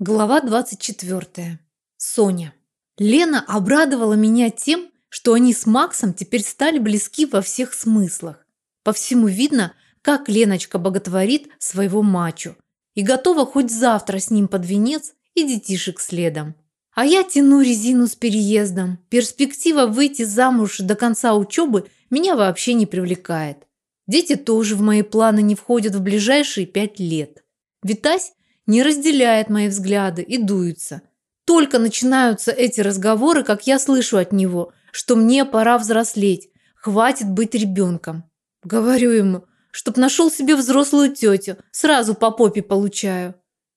Глава 24. Соня. Лена обрадовала меня тем, что они с Максом теперь стали близки во всех смыслах. По всему видно, как Леночка боготворит своего мачо и готова хоть завтра с ним под венец и детишек следом. А я тяну резину с переездом. Перспектива выйти замуж до конца учебы меня вообще не привлекает. Дети тоже в мои планы не входят в ближайшие пять лет. Витась не разделяет мои взгляды и дуется. Только начинаются эти разговоры, как я слышу от него, что мне пора взрослеть, хватит быть ребенком. Говорю ему, чтоб нашел себе взрослую тетю, сразу по попе получаю.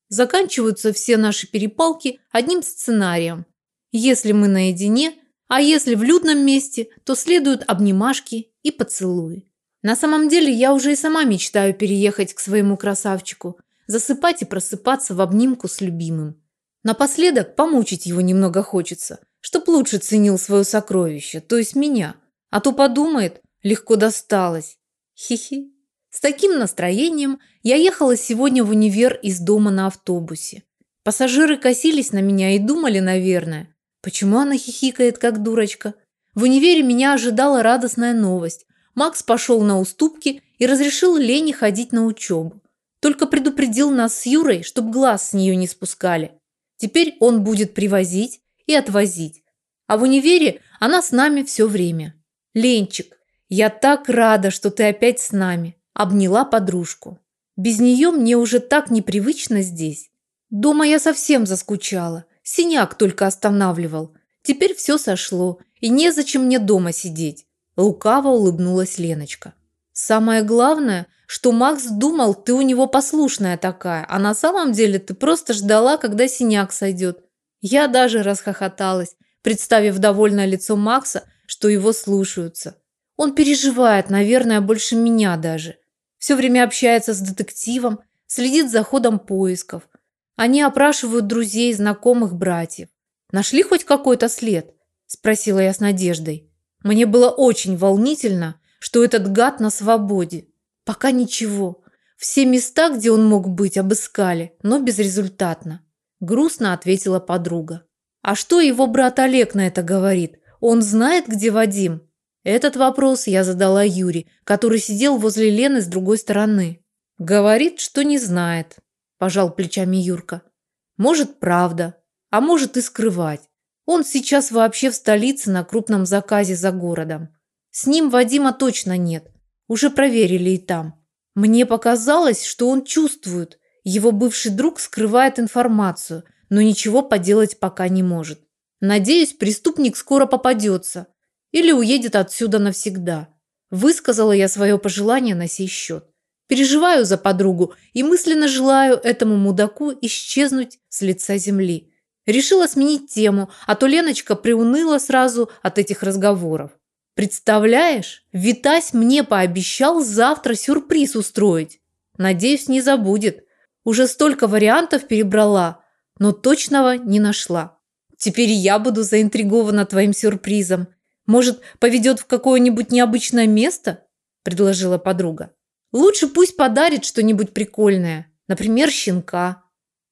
Заканчиваются все наши перепалки одним сценарием. Если мы наедине, а если в людном месте, то следуют обнимашки и поцелуи. На самом деле я уже и сама мечтаю переехать к своему красавчику – засыпать и просыпаться в обнимку с любимым. Напоследок помучить его немного хочется, чтоб лучше ценил свое сокровище, то есть меня. А то подумает, легко досталось. Хи-хи. С таким настроением я ехала сегодня в универ из дома на автобусе. Пассажиры косились на меня и думали, наверное, почему она хихикает, как дурочка. В универе меня ожидала радостная новость. Макс пошел на уступки и разрешил Лене ходить на учебу. Только предупредил нас с Юрой, чтоб глаз с нее не спускали. Теперь он будет привозить и отвозить. А в универе она с нами все время. Ленчик, я так рада, что ты опять с нами. Обняла подружку. Без нее мне уже так непривычно здесь. Дома я совсем заскучала. Синяк только останавливал. Теперь все сошло, и незачем мне дома сидеть. Лукаво улыбнулась Леночка. Самое главное – что Макс думал, ты у него послушная такая, а на самом деле ты просто ждала, когда синяк сойдет. Я даже расхохоталась, представив довольное лицо Макса, что его слушаются. Он переживает, наверное, больше меня даже. Все время общается с детективом, следит за ходом поисков. Они опрашивают друзей, знакомых, братьев. Нашли хоть какой-то след? Спросила я с надеждой. Мне было очень волнительно, что этот гад на свободе. Пока ничего. Все места, где он мог быть, обыскали, но безрезультатно. Грустно ответила подруга. А что его брат Олег на это говорит? Он знает, где Вадим? Этот вопрос я задала Юре, который сидел возле Лены с другой стороны. Говорит, что не знает, пожал плечами Юрка. Может, правда, а может и скрывать. Он сейчас вообще в столице на крупном заказе за городом. С ним Вадима точно нет. Уже проверили и там. Мне показалось, что он чувствует. Его бывший друг скрывает информацию, но ничего поделать пока не может. Надеюсь, преступник скоро попадется или уедет отсюда навсегда. Высказала я свое пожелание на сей счет. Переживаю за подругу и мысленно желаю этому мудаку исчезнуть с лица земли. Решила сменить тему, а то Леночка приуныла сразу от этих разговоров. Представляешь, Витась мне пообещал завтра сюрприз устроить. Надеюсь, не забудет. Уже столько вариантов перебрала, но точного не нашла. Теперь я буду заинтригована твоим сюрпризом. Может, поведет в какое-нибудь необычное место? Предложила подруга. Лучше пусть подарит что-нибудь прикольное. Например, щенка.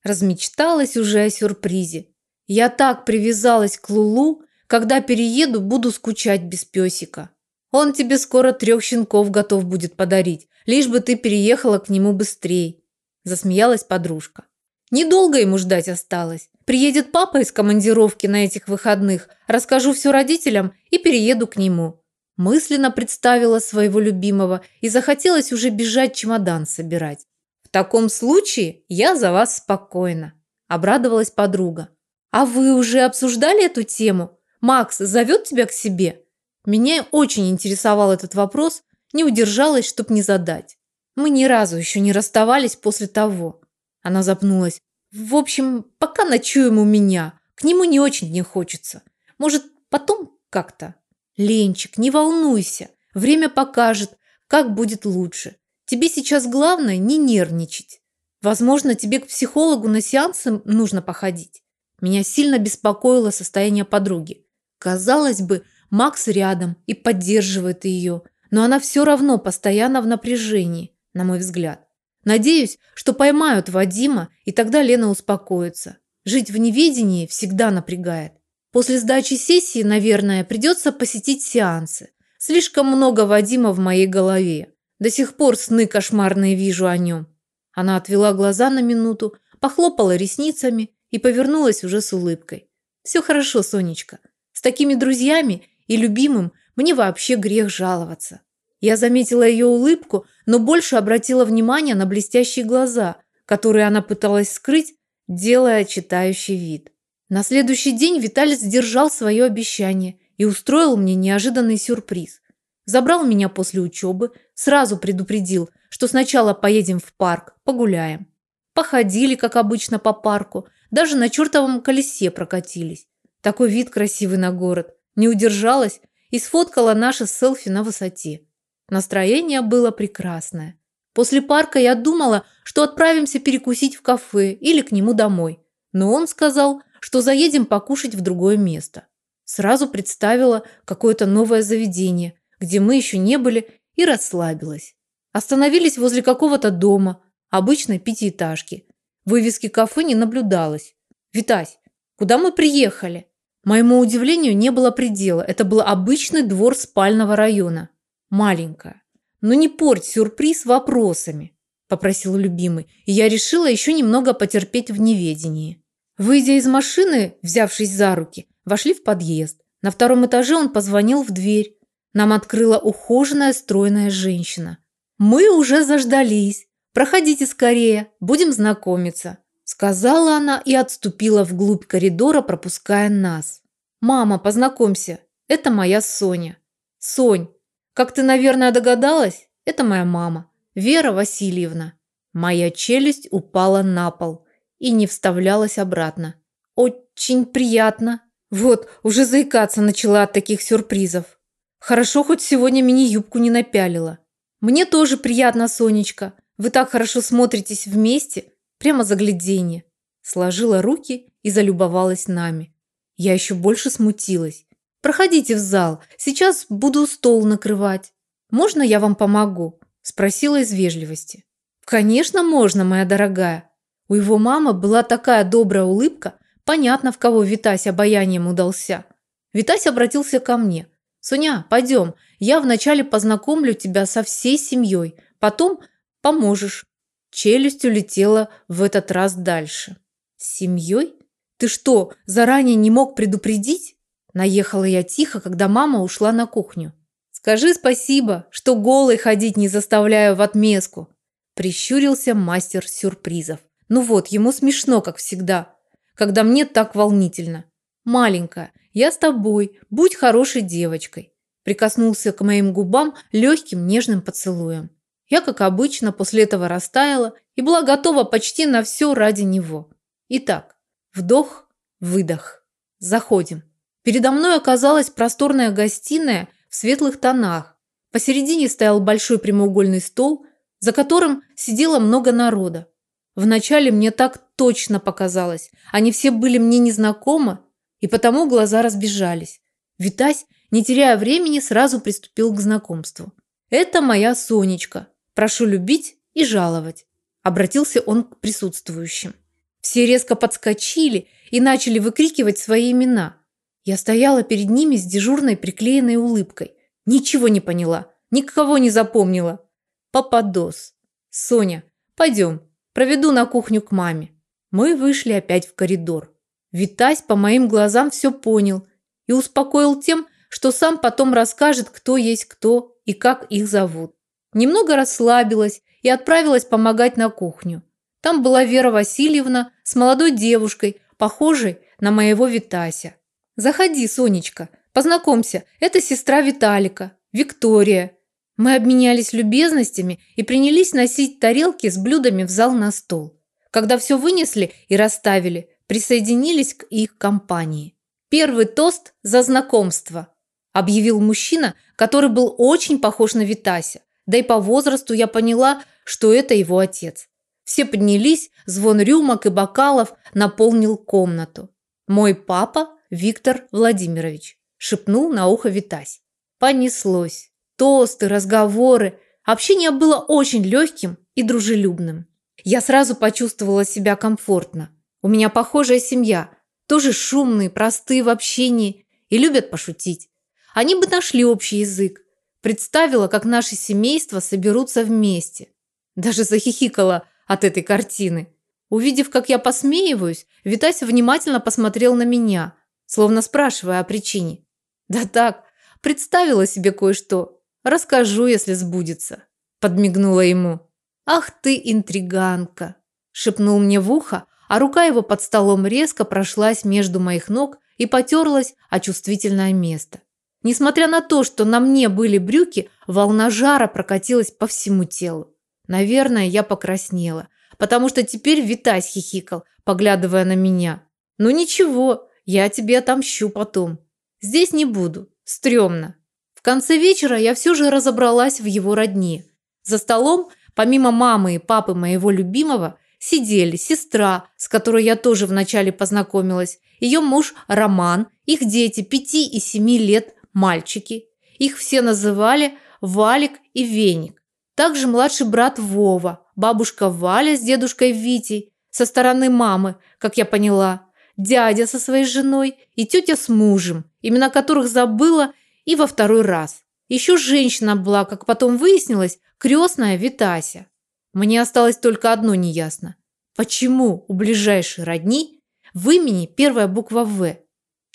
Размечталась уже о сюрпризе. Я так привязалась к Лулу, когда перееду, буду скучать без песика. Он тебе скоро трех щенков готов будет подарить, лишь бы ты переехала к нему быстрее. Засмеялась подружка. Недолго ему ждать осталось. Приедет папа из командировки на этих выходных, расскажу все родителям и перееду к нему. Мысленно представила своего любимого и захотелось уже бежать чемодан собирать. В таком случае я за вас спокойна, обрадовалась подруга. А вы уже обсуждали эту тему? Макс зовет тебя к себе? Меня очень интересовал этот вопрос, не удержалась, чтоб не задать. Мы ни разу еще не расставались после того. Она запнулась. В общем, пока ночуем у меня. К нему не очень не хочется. Может, потом как-то? Ленчик, не волнуйся. Время покажет, как будет лучше. Тебе сейчас главное не нервничать. Возможно, тебе к психологу на сеансы нужно походить. Меня сильно беспокоило состояние подруги. Казалось бы, Макс рядом и поддерживает ее, но она все равно постоянно в напряжении, на мой взгляд. Надеюсь, что поймают Вадима, и тогда Лена успокоится. Жить в неведении всегда напрягает. После сдачи сессии, наверное, придется посетить сеансы. Слишком много Вадима в моей голове. До сих пор сны кошмарные вижу о нем. Она отвела глаза на минуту, похлопала ресницами и повернулась уже с улыбкой. Все хорошо, Сонечка. С такими друзьями и любимым мне вообще грех жаловаться. Я заметила ее улыбку, но больше обратила внимание на блестящие глаза, которые она пыталась скрыть, делая читающий вид. На следующий день Виталий сдержал свое обещание и устроил мне неожиданный сюрприз. Забрал меня после учебы, сразу предупредил, что сначала поедем в парк, погуляем. Походили, как обычно, по парку, даже на чертовом колесе прокатились. Такой вид красивый на город. Не удержалась и сфоткала наше селфи на высоте. Настроение было прекрасное. После парка я думала, что отправимся перекусить в кафе или к нему домой. Но он сказал, что заедем покушать в другое место. Сразу представила какое-то новое заведение, где мы еще не были, и расслабилась. Остановились возле какого-то дома, обычной пятиэтажки. Вывески кафе не наблюдалось. «Витась, куда мы приехали?» Моему удивлению не было предела. Это был обычный двор спального района. Маленькая. «Ну не порть сюрприз вопросами», – попросил любимый, и я решила еще немного потерпеть в неведении. Выйдя из машины, взявшись за руки, вошли в подъезд. На втором этаже он позвонил в дверь. Нам открыла ухоженная, стройная женщина. «Мы уже заждались. Проходите скорее, будем знакомиться», – сказала она и отступила вглубь коридора, пропуская нас. «Мама, познакомься, это моя Соня». «Сонь, как ты, наверное, догадалась, это моя мама, Вера Васильевна». Моя челюсть упала на пол и не вставлялась обратно. «Очень приятно». Вот, уже заикаться начала от таких сюрпризов. Хорошо, хоть сегодня мини-юбку не напялила. Мне тоже приятно, Сонечка. Вы так хорошо смотритесь вместе, прямо загляденье. Сложила руки и залюбовалась нами. Я еще больше смутилась. Проходите в зал, сейчас буду стол накрывать. Можно я вам помогу? Спросила из вежливости. Конечно, можно, моя дорогая. У его мамы была такая добрая улыбка, понятно, в кого Витась обаянием удался. Витась обратился ко мне. «Соня, пойдем, я вначале познакомлю тебя со всей семьей, потом поможешь». Челюсть улетела в этот раз дальше. «С семьей? Ты что, заранее не мог предупредить?» Наехала я тихо, когда мама ушла на кухню. «Скажи спасибо, что голой ходить не заставляю в отместку», прищурился мастер сюрпризов. Ну вот, ему смешно, как всегда, когда мне так волнительно. Маленькая, я с тобой, будь хорошей девочкой. Прикоснулся к моим губам легким нежным поцелуем. Я, как обычно, после этого растаяла и была готова почти на все ради него. Итак, вдох, выдох. Заходим. Передо мной оказалась просторная гостиная в светлых тонах. Посередине стоял большой прямоугольный стол, за которым сидело много народа. Вначале мне так точно показалось. Они все были мне незнакомы, и потому глаза разбежались. Витась, не теряя времени, сразу приступил к знакомству. «Это моя Сонечка. Прошу любить и жаловать», – обратился он к присутствующим. Все резко подскочили и начали выкрикивать свои имена. Я стояла перед ними с дежурной приклеенной улыбкой. Ничего не поняла, никого не запомнила. Попадос. Соня, пойдем, Проведу на кухню к маме. Мы вышли опять в коридор. Витась по моим глазам все понял и успокоил тем, что сам потом расскажет, кто есть кто и как их зовут. Немного расслабилась и отправилась помогать на кухню. Там была Вера Васильевна с молодой девушкой, похожей на моего Витася. «Заходи, Сонечка, познакомься, это сестра Виталика, Виктория. Мы обменялись любезностями и принялись носить тарелки с блюдами в зал на стол. Когда все вынесли и расставили, присоединились к их компании. «Первый тост за знакомство», – объявил мужчина, который был очень похож на Витася. Да и по возрасту я поняла, что это его отец. Все поднялись, звон рюмок и бокалов наполнил комнату. «Мой папа Виктор Владимирович», – шепнул на ухо Витась. Понеслось тосты, разговоры, Общение было очень легким и дружелюбным. Я сразу почувствовала себя комфортно. У меня похожая семья, тоже шумные, простые в общении и любят пошутить. Они бы нашли общий язык. Представила, как наши семейства соберутся вместе. Даже захихикала от этой картины. Увидев, как я посмеиваюсь, Витася внимательно посмотрел на меня, словно спрашивая о причине. Да так, представила себе кое-что. Расскажу, если сбудется. Подмигнула ему. Ах ты интриганка, шепнул мне в ухо, а рука его под столом резко прошлась между моих ног и потерлась о чувствительное место. Несмотря на то, что на мне были брюки, волна жара прокатилась по всему телу. Наверное, я покраснела, потому что теперь Витась хихикал, поглядывая на меня. «Ну ничего, я тебе отомщу потом. Здесь не буду, стрёмно». В конце вечера я все же разобралась в его родне. За столом, помимо мамы и папы моего любимого, сидели сестра, с которой я тоже вначале познакомилась, ее муж Роман, их дети пяти и семи лет, мальчики. Их все называли Валик и Веник. Также младший брат Вова, бабушка Валя с дедушкой Витей, со стороны мамы, как я поняла, дядя со своей женой и тетя с мужем, имена которых забыла и во второй раз. Еще женщина была, как потом выяснилось, крестная Витася. Мне осталось только одно неясно. Почему у ближайшей родни в имени первая буква «В»?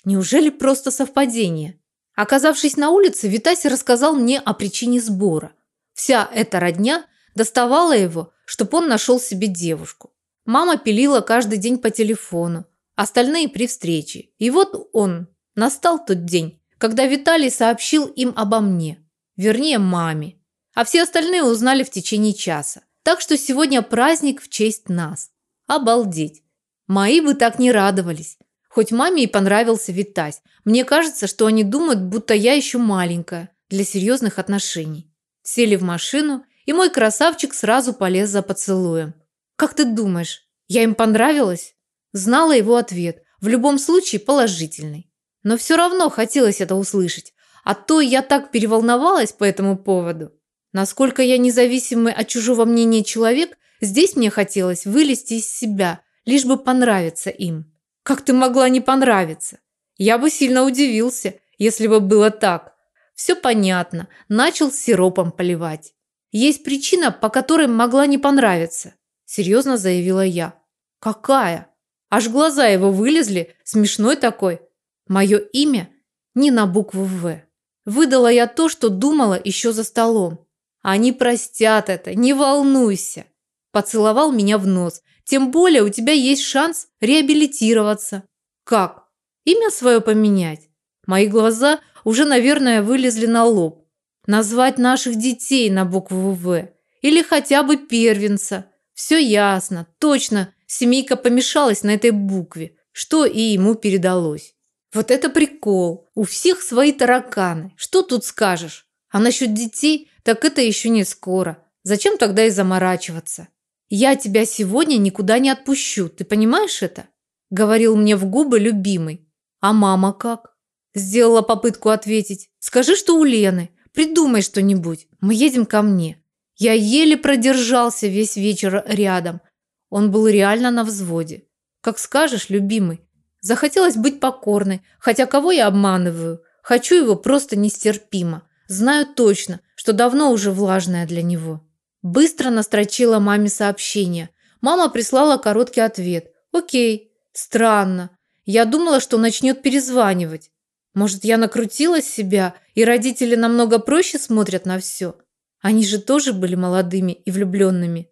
Неужели просто совпадение? Оказавшись на улице, Витася рассказал мне о причине сбора. Вся эта родня доставала его, чтобы он нашел себе девушку. Мама пилила каждый день по телефону, остальные при встрече. И вот он, настал тот день, когда Виталий сообщил им обо мне, вернее маме. А все остальные узнали в течение часа. Так что сегодня праздник в честь нас. Обалдеть. Мои бы так не радовались. Хоть маме и понравился Витась, мне кажется, что они думают, будто я еще маленькая для серьезных отношений. Сели в машину, и мой красавчик сразу полез за поцелуем. «Как ты думаешь, я им понравилась?» Знала его ответ, в любом случае положительный. Но все равно хотелось это услышать, а то я так переволновалась по этому поводу. Насколько я независимый от чужого мнения человек, здесь мне хотелось вылезти из себя, лишь бы понравиться им. Как ты могла не понравиться? Я бы сильно удивился, если бы было так. Все понятно. Начал сиропом поливать. Есть причина, по которой могла не понравиться, серьезно заявила я. Какая? Аж глаза его вылезли, смешной такой. Мое имя не на букву «В». Выдала я то, что думала еще за столом. Они простят это, не волнуйся. Поцеловал меня в нос, тем более у тебя есть шанс реабилитироваться. Как? Имя свое поменять? Мои глаза уже, наверное, вылезли на лоб. Назвать наших детей на букву «В». Или хотя бы первенца. Все ясно, точно, семейка помешалась на этой букве, что и ему передалось. Вот это прикол. У всех свои тараканы. Что тут скажешь? А насчет детей, так это еще не скоро. Зачем тогда и заморачиваться? «Я тебя сегодня никуда не отпущу, ты понимаешь это?» Говорил мне в губы любимый. «А мама как?» Сделала попытку ответить. «Скажи, что у Лены. Придумай что-нибудь. Мы едем ко мне». Я еле продержался весь вечер рядом. Он был реально на взводе. «Как скажешь, любимый. Захотелось быть покорной, хотя кого я обманываю? Хочу его просто нестерпимо. Знаю точно, что давно уже влажная для него». Быстро настрочила маме сообщение. Мама прислала короткий ответ. «Окей, странно. Я думала, что начнет перезванивать. Может, я накрутила себя, и родители намного проще смотрят на все? Они же тоже были молодыми и влюбленными».